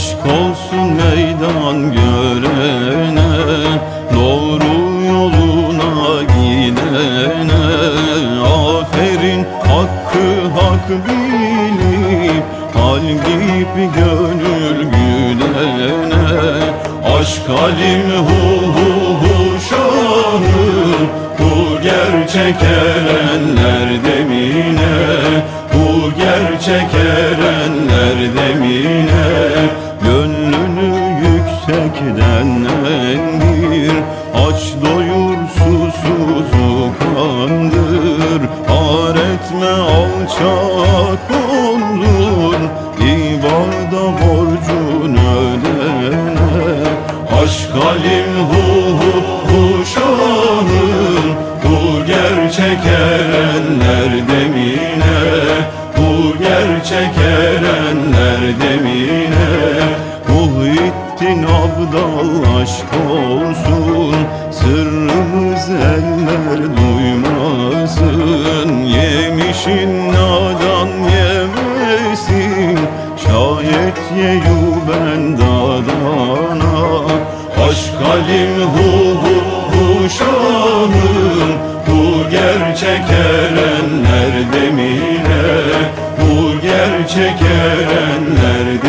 Aşk olsun meydan görene Doğru yoluna gidene. Aferin hakkı hak bilip gibi gönül güdene Aşk alim hu hu hu şahı Bu gerçek erenler demine. Bu gerçek erenler demine yüksekten endir Aç doyur susuzu kandır Ar etme alçak olur İbada borcun ödene Aşk alim hu hu hu şahım Bu gerçek erenler demine. Bu gerçek erenler demine Muhittin Abdal aşk olsun. Sırrımız eller duymasın. Yemişin nadan yemesin. Şayet yeyu ben dadana. Aşk alim hu hu hu şahım Bu gerçek erenler demine. Bu gerçek erenler